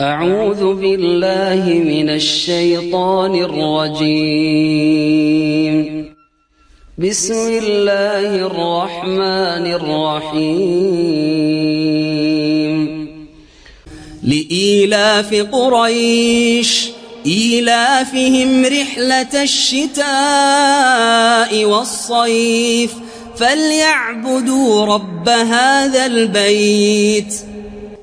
أعوذ بالله من الشيطان الرجيم. بسم الله الرحمن الرحيم. لإيلاف قريش إيلافهم رحلة الشتاء والصيف فليعبدوا رب هذا البيت.